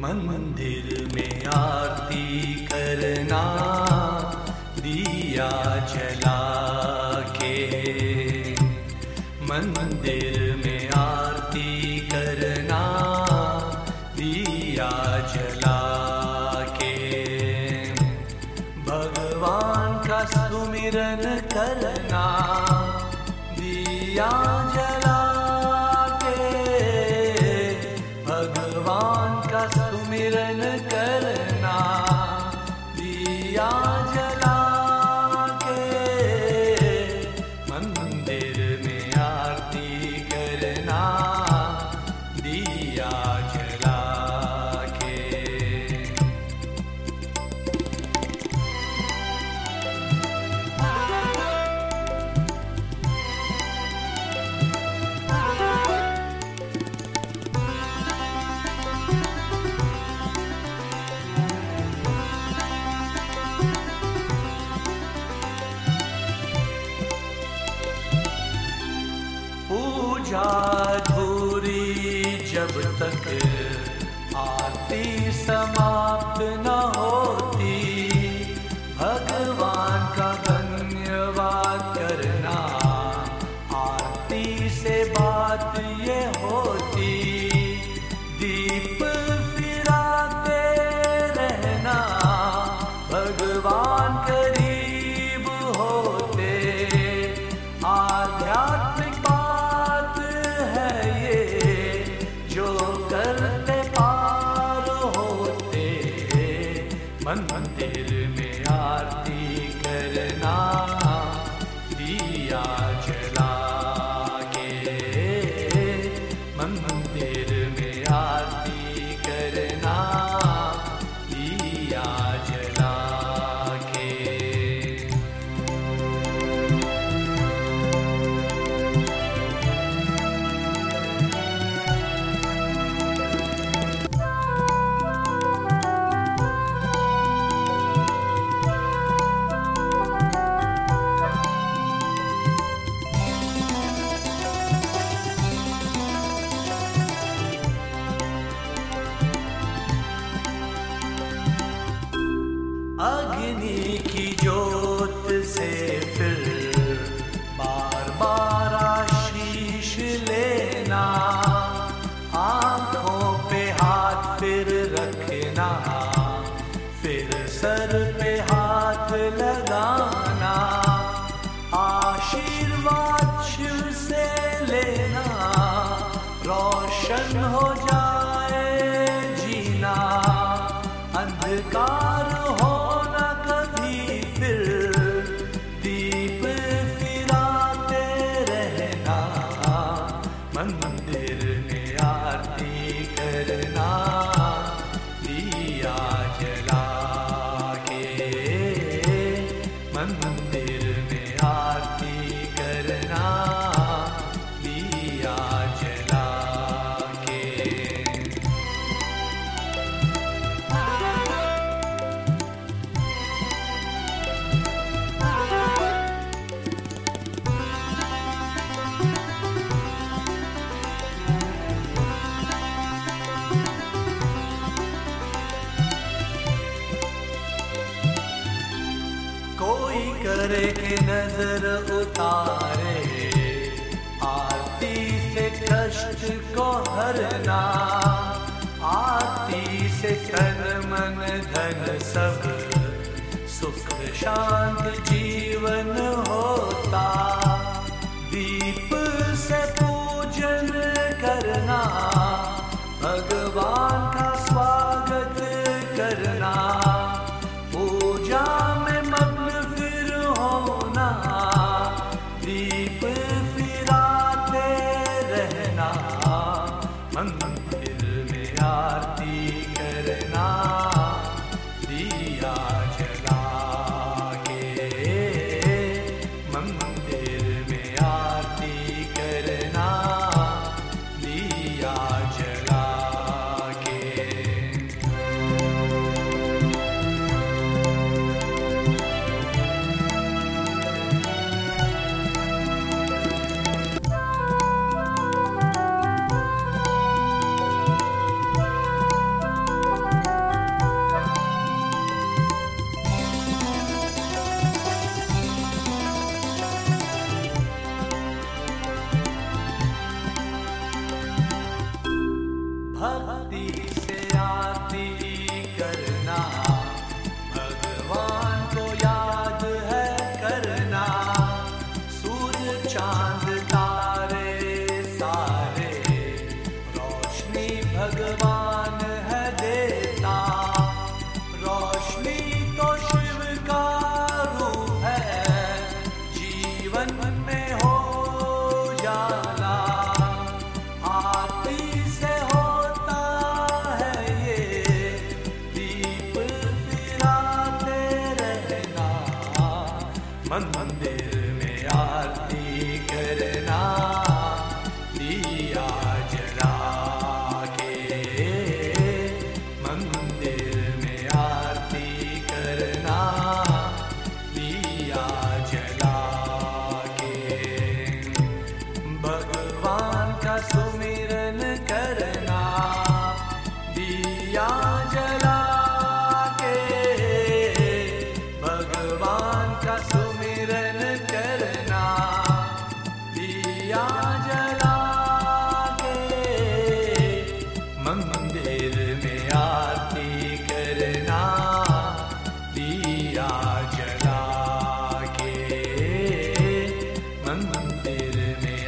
मंदिर में आरती करना, दिया जला के। मंदिर में आरती करना, दिया जला के। भगवान का सुमिरन करना, दिया भगवान का सुमिरन करना दिया जला पूजा धूरी जब तक आरती समाप्त न होती मंदिर में आरती करना दिया लेना आँखों पे हाथ फिर रखना, फिर सर पे हाथ लगाना, आशीर्वाद शिव से लेना, रोशन हो जाए मंदिर में कोई करे नज़र उतारे, आरती से कष्ट को हरना, आरती से तन मन धन सब, सुख शांत जीवन होता मंदिर मंदिर में आरती तेरे में